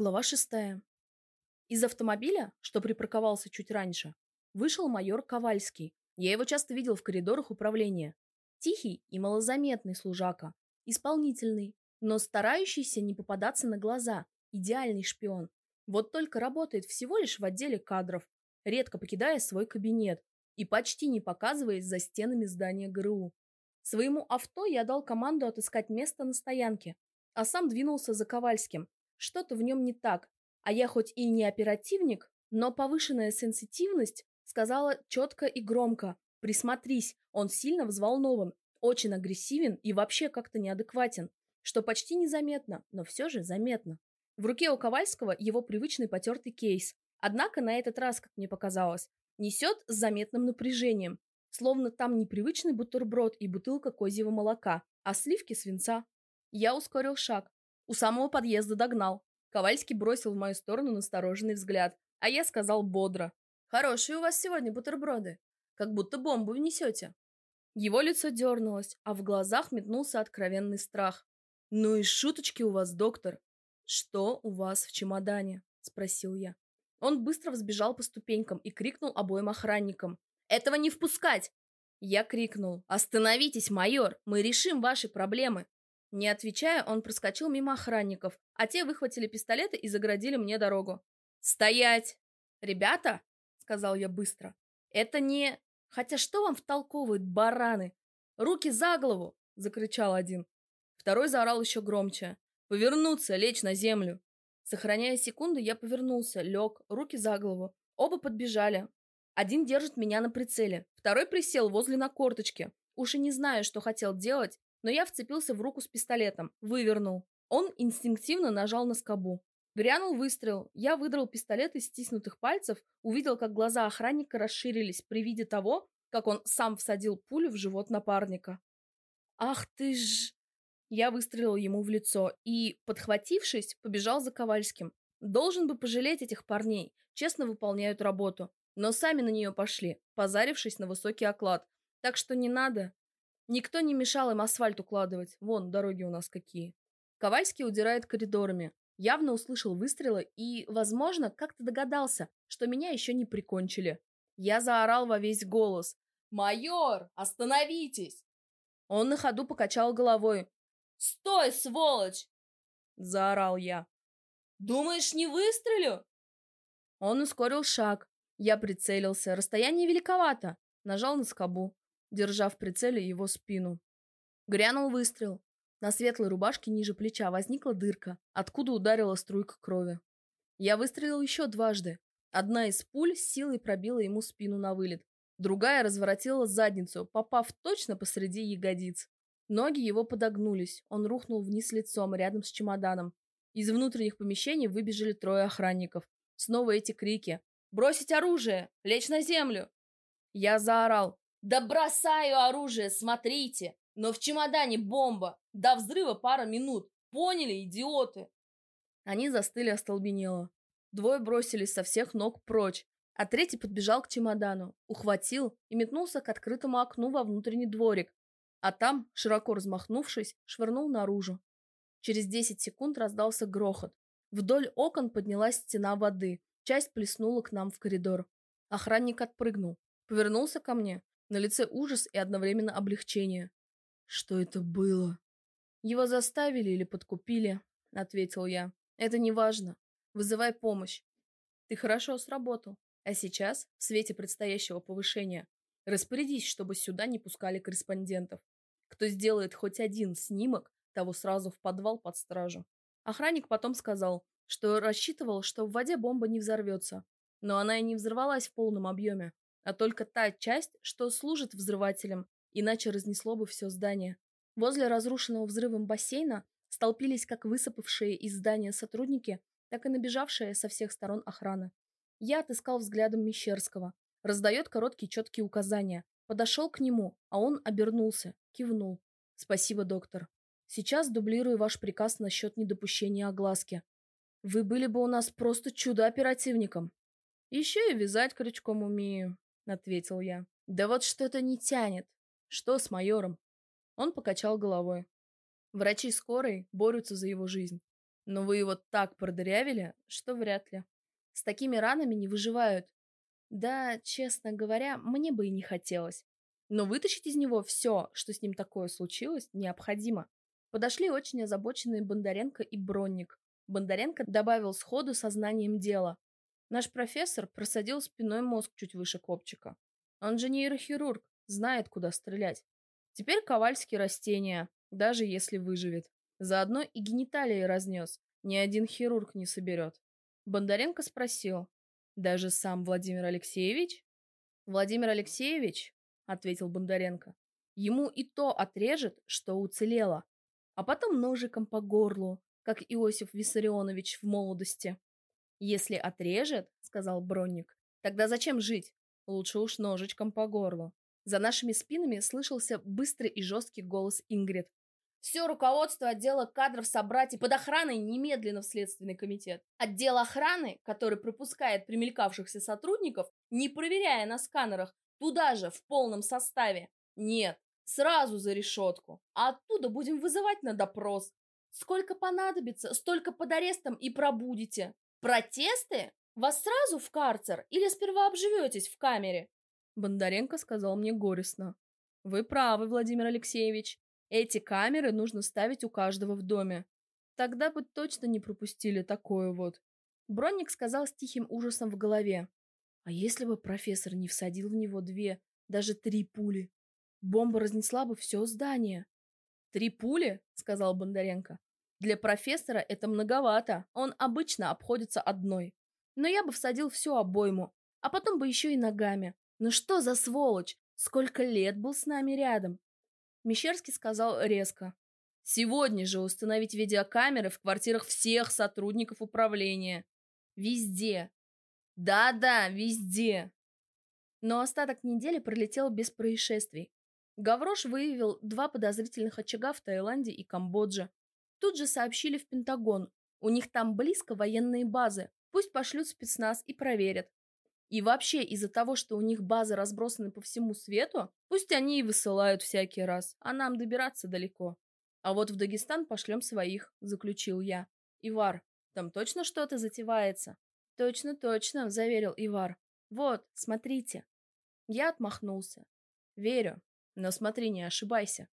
Глава шестая. Из автомобиля, что припарковался чуть раньше, вышел майор Ковальский. Я его часто видел в коридорах управления. Тихий и малозаметный служака. Исполнительный, но старающийся не попадаться на глаза. Идеальный шпион. Вот только работает всего лишь в отделе кадров, редко покидая свой кабинет и почти не показываясь за стенами здания ГРУ. Своему авто я дал команду отыскать место на стоянке, а сам двинулся за Ковальским, что-то в нем не так, а я хоть и не оперативник, но повышенная сенситивность сказала четко и громко «Присмотрись, он сильно взволнован, очень агрессивен и вообще как-то неадекватен», что почти незаметно, но все же заметно. В руке у Ковальского его привычный потертый кейс, однако на этот раз, как мне показалось, несет с заметным напряжением, словно там непривычный бутерброд и бутылка козьего молока, а сливки свинца. Я ускорил шаг, у самого подъезда догнал. Ковальский бросил в мою сторону настороженный взгляд, а я сказал бодро. «Хорошие у вас сегодня бутерброды. Как будто бомбу внесете». Его лицо дернулось, а в глазах метнулся откровенный страх. «Ну и шуточки у вас, доктор. Что у вас в чемодане?» – спросил я. Он быстро взбежал по ступенькам и крикнул обоим охранникам. «Этого не впускать!» Я крикнул. «Остановитесь, майор! Мы решим ваши проблемы!» Не отвечая, он проскочил мимо охранников, а те выхватили пистолеты и заградили мне дорогу. «Стоять!» «Ребята!» — сказал я быстро. «Это не... Хотя что вам втолковывают, бараны? Руки за голову!» — закричал один. Второй заорал еще громче. «Повернуться, лечь на землю!» Сохраняя секунду, я повернулся, лег, руки за голову. Оба подбежали. Один держит меня на прицеле, второй присел возле на корточке. Уж и не знаю, что хотел делать, но я вцепился в руку с пистолетом, вывернул. Он инстинктивно нажал на скобу. Грянул выстрел. Я выдрал пистолет из стиснутых пальцев, увидел, как глаза охранника расширились при виде того, как он сам всадил пулю в живот напарника. «Ах ты ж...» Я выстрелил ему в лицо и, подхватившись, побежал за Ковальским. Должен бы пожалеть этих парней, честно выполняют работу, но сами на нее пошли, позарившись на высокий оклад. Так что не надо, Никто не мешал им асфальт укладывать. Вон, дороги у нас какие. Ковальский удирает коридорами. Явно услышал выстрелы и, возможно, как-то догадался, что меня еще не прикончили. Я заорал во весь голос. «Майор, остановитесь!» Он на ходу покачал головой. «Стой, сволочь!» Заорал я. «Думаешь, не выстрелю?» Он ускорил шаг. Я прицелился. Расстояние великовато. Нажал на скобу держа в прицеле его спину. Грянул выстрел. На светлой рубашке ниже плеча возникла дырка, откуда ударила струйка крови. Я выстрелил еще дважды. Одна из пуль силой пробила ему спину на вылет. Другая разворотила задницу, попав точно посреди ягодиц. Ноги его подогнулись. Он рухнул вниз лицом рядом с чемоданом. Из внутренних помещений выбежали трое охранников. Снова эти крики. «Бросить оружие! Лечь на землю!» Я заорал. Да бросаю оружие, смотрите! Но в чемодане бомба! До взрыва пара минут! Поняли, идиоты?» Они застыли остолбенело. Двое бросились со всех ног прочь, а третий подбежал к чемодану, ухватил и метнулся к открытому окну во внутренний дворик, а там, широко размахнувшись, швырнул наружу. Через десять секунд раздался грохот. Вдоль окон поднялась стена воды, часть плеснула к нам в коридор. Охранник отпрыгнул, повернулся ко мне, на лице ужас и одновременно облегчение. Что это было? Его заставили или подкупили, ответил я. Это не важно. Вызывай помощь. Ты хорошо сработал. А сейчас, в свете предстоящего повышения, распорядись, чтобы сюда не пускали корреспондентов. Кто сделает хоть один снимок, того сразу в подвал под стражу. Охранник потом сказал, что рассчитывал, что в воде бомба не взорвется. Но она и не взорвалась в полном объеме а только та часть, что служит взрывателем, иначе разнесло бы все здание. Возле разрушенного взрывом бассейна столпились как высыпавшие из здания сотрудники, так и набежавшая со всех сторон охрана. Я отыскал взглядом Мещерского. Раздает короткие четкие указания. Подошел к нему, а он обернулся, кивнул. Спасибо, доктор. Сейчас дублирую ваш приказ насчет недопущения огласки. Вы были бы у нас просто чудо-оперативником. Еще и вязать крючком умею, ответил я. Да вот что-то не тянет. Что с майором? Он покачал головой. Врачи скорой борются за его жизнь. Но вы его так продырявили, что вряд ли. С такими ранами не выживают. Да, честно говоря, мне бы и не хотелось. Но вытащить из него все, что с ним такое случилось, необходимо. Подошли очень озабоченные Бондаренко и Бронник. Бондаренко добавил сходу сознанием дела. Наш профессор просадил спиной мозг чуть выше копчика. Он же нейрохирург, знает, куда стрелять. Теперь Ковальский растения, даже если выживет. Заодно и гениталии разнес. Ни один хирург не соберет. Бондаренко спросил. Даже сам Владимир Алексеевич? Владимир Алексеевич, ответил Бондаренко, ему и то отрежет, что уцелело. А потом ножиком по горлу, как Иосиф Виссарионович в молодости. Если отрежет, сказал Бронник, тогда зачем жить? Лучше уж ножичком по горлу. За нашими спинами слышался быстрый и жесткий голос Ингрид. Все руководство отдела кадров собрать и под охраной немедленно в Следственный комитет. Отдел охраны, который пропускает примелькавшихся сотрудников, не проверяя на сканерах, туда же, в полном составе. Нет, сразу за решетку. А оттуда будем вызывать на допрос. Сколько понадобится, столько под арестом и пробудете. Протесты? Вас сразу в карцер или сперва обживетесь в камере? Бондаренко сказал мне горестно. Вы правы, Владимир Алексеевич. Эти камеры нужно ставить у каждого в доме. Тогда бы точно не пропустили такое вот. Бронник сказал с тихим ужасом в голове. А если бы профессор не всадил в него две, даже три пули? Бомба разнесла бы все здание. «Три пули?» — сказал Бондаренко. «Для профессора это многовато. Он обычно обходится одной. Но я бы всадил всю обойму, а потом бы еще и ногами. Ну что за сволочь? Сколько лет был с нами рядом? Мещерский сказал резко. Сегодня же установить видеокамеры в квартирах всех сотрудников управления. Везде. Да-да, везде. Но остаток недели пролетел без происшествий. Гаврош выявил два подозрительных очага в Таиланде и Камбодже. Тут же сообщили в Пентагон. У них там близко военные базы. Пусть пошлют спецназ и проверят. И вообще, из-за того, что у них базы разбросаны по всему свету, пусть они и высылают всякий раз, а нам добираться далеко. А вот в Дагестан пошлем своих, заключил я. Ивар, там точно что-то затевается? Точно, точно, заверил Ивар. Вот, смотрите. Я отмахнулся. Верю, но смотри, не ошибайся.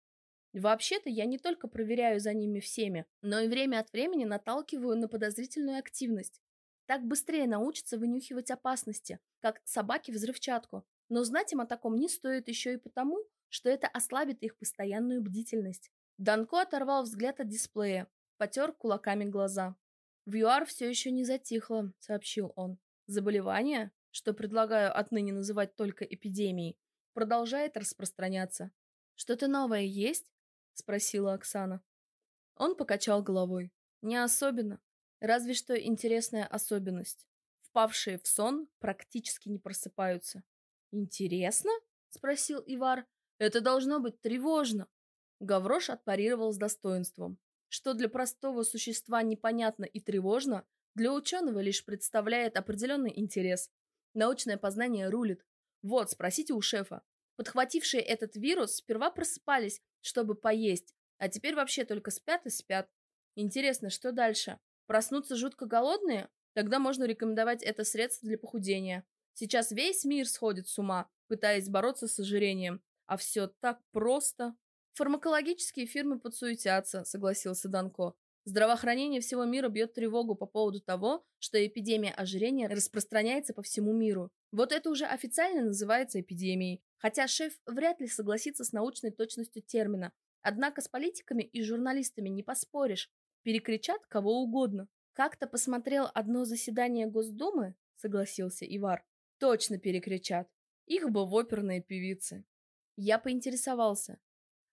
Вообще-то я не только проверяю за ними всеми, но и время от времени наталкиваю на подозрительную активность. Так быстрее научатся вынюхивать опасности, как собаки взрывчатку. Но знать им о таком не стоит еще и потому, что это ослабит их постоянную бдительность. Данко оторвал взгляд от дисплея, потер кулаками глаза. «В ЮАР все еще не затихло», — сообщил он. «Заболевание, что предлагаю отныне называть только эпидемией, продолжает распространяться. Что-то новое есть?» — спросила Оксана. Он покачал головой. «Не особенно. Разве что интересная особенность. Впавшие в сон практически не просыпаются. «Интересно?» — спросил Ивар. «Это должно быть тревожно». Гаврош отпарировал с достоинством. Что для простого существа непонятно и тревожно, для ученого лишь представляет определенный интерес. Научное познание рулит. Вот, спросите у шефа. Подхватившие этот вирус сперва просыпались, чтобы поесть, а теперь вообще только спят и спят. Интересно, что дальше? Проснуться жутко голодные? Тогда можно рекомендовать это средство для похудения. Сейчас весь мир сходит с ума, пытаясь бороться с ожирением. А все так просто. Фармакологические фирмы подсуетятся, согласился Данко. Здравоохранение всего мира бьет тревогу по поводу того, что эпидемия ожирения распространяется по всему миру. Вот это уже официально называется эпидемией. Хотя шеф вряд ли согласится с научной точностью термина. Однако с политиками и журналистами не поспоришь. Перекричат кого угодно. Как-то посмотрел одно заседание Госдумы, согласился Ивар. Точно перекричат. Их бы в оперные певицы. Я поинтересовался.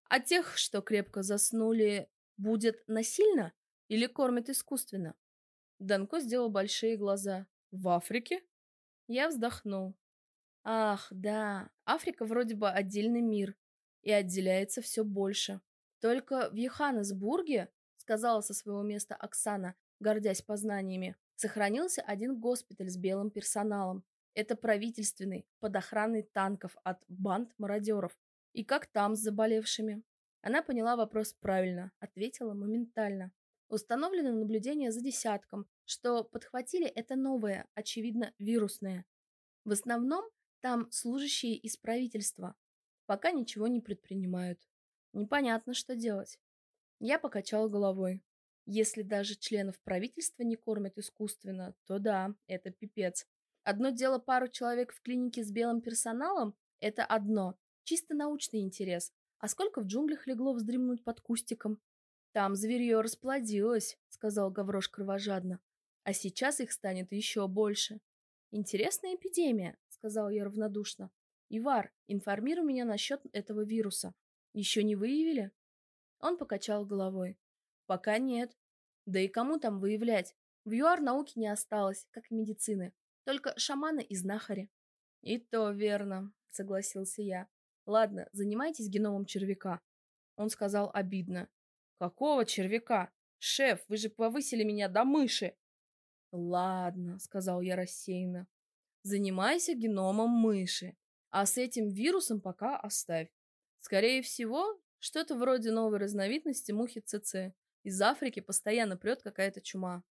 А тех, что крепко заснули, будет насильно или кормят искусственно? Данко сделал большие глаза. В Африке? Я вздохнул. Ах, да, Африка вроде бы отдельный мир и отделяется все больше. Только в Йоханнесбурге сказала со своего места Оксана, гордясь познаниями. Сохранился один госпиталь с белым персоналом. Это правительственный, под охраной танков от банд мародеров. И как там с заболевшими? Она поняла вопрос правильно, ответила моментально. Установлено наблюдение за десятком, что подхватили это новое, очевидно, вирусное. В основном там служащие из правительства. Пока ничего не предпринимают. Непонятно, что делать. Я покачал головой. Если даже членов правительства не кормят искусственно, то да, это пипец. Одно дело пару человек в клинике с белым персоналом – это одно, чисто научный интерес. А сколько в джунглях легло вздремнуть под кустиком? Там зверье расплодилось, сказал Гаврош кровожадно. А сейчас их станет еще больше. Интересная эпидемия, сказал я равнодушно. Ивар, информируй меня насчет этого вируса. Еще не выявили? Он покачал головой. Пока нет. Да и кому там выявлять? В ЮАР науки не осталось, как и медицины. Только шаманы и знахари. И то верно, согласился я. Ладно, занимайтесь геномом червяка. Он сказал обидно. Какого червяка? Шеф, вы же повысили меня до мыши. Ладно, сказал я рассеянно. Занимайся геномом мыши. А с этим вирусом пока оставь. Скорее всего, что-то вроде новой разновидности мухи ЦЦ. Из Африки постоянно прет какая-то чума.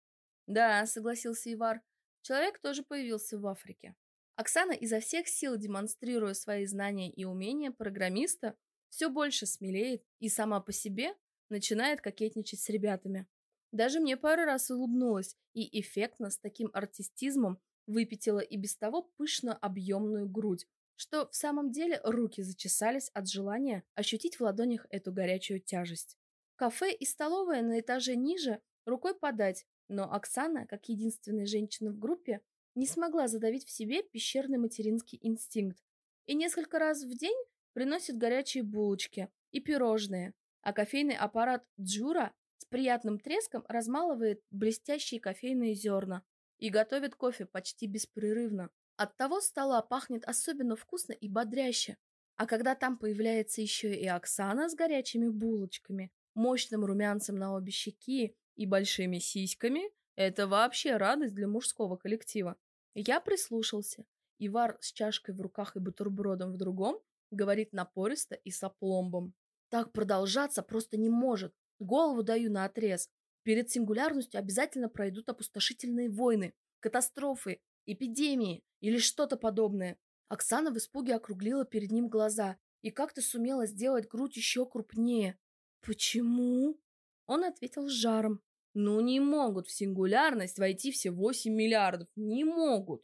Да, согласился Ивар. Человек тоже появился в Африке. Оксана изо всех сил, демонстрируя свои знания и умения программиста, все больше смелеет и сама по себе начинает кокетничать с ребятами. Даже мне пару раз улыбнулась и эффектно с таким артистизмом выпятила и без того пышно объемную грудь, что в самом деле руки зачесались от желания ощутить в ладонях эту горячую тяжесть. Кафе и столовая на этаже ниже рукой подать, но Оксана, как единственная женщина в группе, не смогла задавить в себе пещерный материнский инстинкт и несколько раз в день приносит горячие булочки и пирожные, а кофейный аппарат Джура с приятным треском размалывает блестящие кофейные зерна и готовит кофе почти беспрерывно. От того стола пахнет особенно вкусно и бодряще. А когда там появляется еще и Оксана с горячими булочками, мощным румянцем на обе щеки и большими сиськами, это вообще радость для мужского коллектива. Я прислушался. Ивар с чашкой в руках и бутербродом в другом говорит напористо и с опломбом. Так продолжаться просто не может. Голову даю на отрез. Перед сингулярностью обязательно пройдут опустошительные войны, катастрофы, эпидемии или что-то подобное. Оксана в испуге округлила перед ним глаза и как-то сумела сделать грудь еще крупнее. «Почему?» Он ответил с жаром. «Ну не могут в сингулярность войти все 8 миллиардов. Не могут!»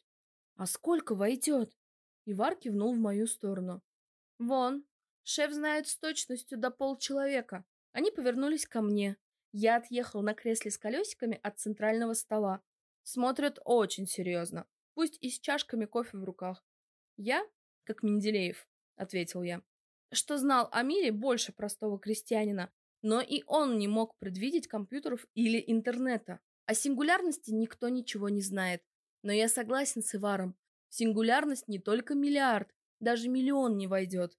«А сколько войдет?» Ивар кивнул в мою сторону. «Вон, шеф знает с точностью до полчеловека». Они повернулись ко мне. Я отъехал на кресле с колесиками от центрального стола. Смотрят очень серьезно, пусть и с чашками кофе в руках. Я, как Менделеев, ответил я, что знал о мире больше простого крестьянина, но и он не мог предвидеть компьютеров или интернета. О сингулярности никто ничего не знает. Но я согласен с Иваром. Сингулярность не только миллиард, даже миллион не войдет.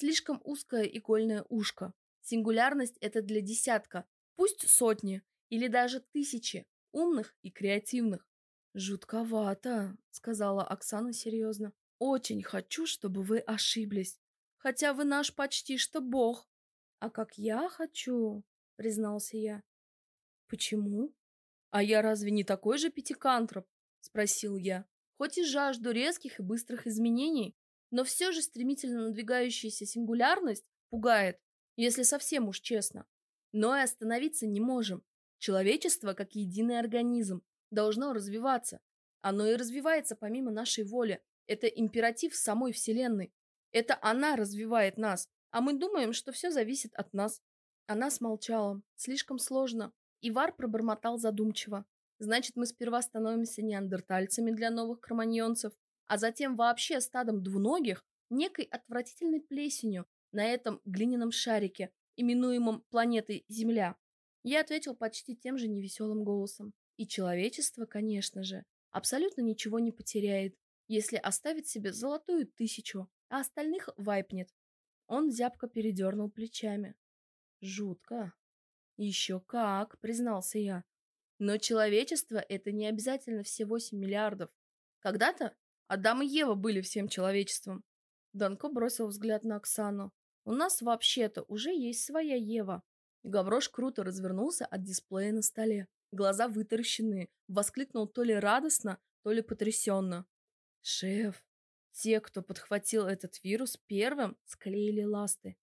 Слишком узкое игольное ушко. Сингулярность – это для десятка, пусть сотни или даже тысячи умных и креативных. «Жутковато», — сказала Оксана серьезно. «Очень хочу, чтобы вы ошиблись. Хотя вы наш почти что бог». «А как я хочу», — признался я. «Почему?» «А я разве не такой же пятикантроп?» — спросил я. «Хоть и жажду резких и быстрых изменений, но все же стремительно надвигающаяся сингулярность пугает, если совсем уж честно. Но и остановиться не можем. Человечество, как единый организм, должно развиваться. Оно и развивается помимо нашей воли. Это императив самой Вселенной. Это она развивает нас, а мы думаем, что все зависит от нас. Она смолчала. Слишком сложно. Ивар пробормотал задумчиво. Значит, мы сперва становимся неандертальцами для новых кроманьонцев, а затем вообще стадом двуногих, некой отвратительной плесенью на этом глиняном шарике, именуемом планетой Земля. Я ответил почти тем же невеселым голосом. И человечество, конечно же, абсолютно ничего не потеряет, если оставит себе золотую тысячу, а остальных вайпнет. Он зябко передернул плечами. Жутко. Еще как, признался я. Но человечество — это не обязательно все 8 миллиардов. Когда-то Адам и Ева были всем человечеством. Данко бросил взгляд на Оксану. У нас вообще-то уже есть своя Ева. Гаврош круто развернулся от дисплея на столе. Глаза вытаращенные, воскликнул то ли радостно, то ли потрясенно. «Шеф, те, кто подхватил этот вирус первым, склеили ласты.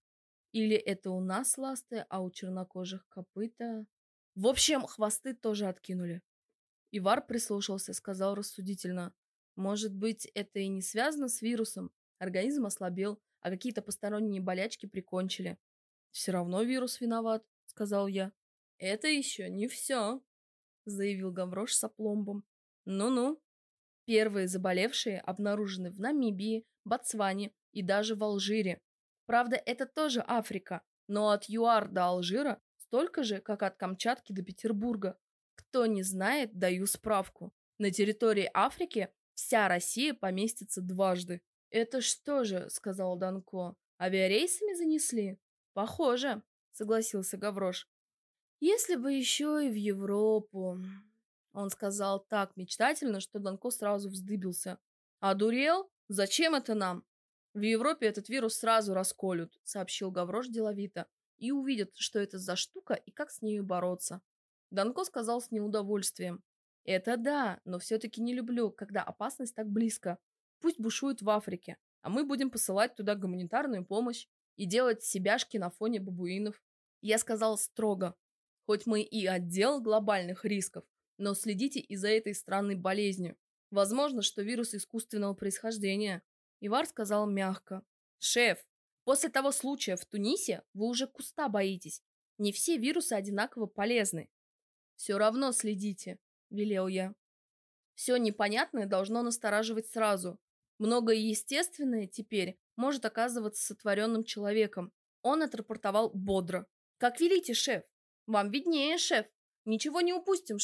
Или это у нас ласты, а у чернокожих копыта...» В общем, хвосты тоже откинули. Ивар прислушался, сказал рассудительно. Может быть, это и не связано с вирусом? Организм ослабел, а какие-то посторонние болячки прикончили. Все равно вирус виноват, сказал я. Это еще не все, заявил Гаврош с опломбом. Ну-ну. Первые заболевшие обнаружены в Намибии, Ботсване и даже в Алжире. Правда, это тоже Африка, но от ЮАР до Алжира столько же, как от Камчатки до Петербурга. Кто не знает, даю справку. На территории Африки вся Россия поместится дважды. Это что же, сказал Данко, авиарейсами занесли? Похоже, согласился Гаврош. Если бы еще и в Европу. Он сказал так мечтательно, что Данко сразу вздыбился. А дурел? Зачем это нам? В Европе этот вирус сразу расколют, сообщил Гаврош деловито и увидят, что это за штука и как с нею бороться. Данко сказал с неудовольствием. Это да, но все-таки не люблю, когда опасность так близко. Пусть бушует в Африке, а мы будем посылать туда гуманитарную помощь и делать себяшки на фоне бабуинов. Я сказал строго. Хоть мы и отдел глобальных рисков, но следите и за этой странной болезнью. Возможно, что вирус искусственного происхождения. Ивар сказал мягко. Шеф, После того случая в Тунисе вы уже куста боитесь. Не все вирусы одинаково полезны. Все равно следите, велел я. Все непонятное должно настораживать сразу. Многое естественное теперь может оказываться сотворенным человеком. Он отрапортовал бодро. Как велите, шеф? Вам виднее, шеф. Ничего не упустим,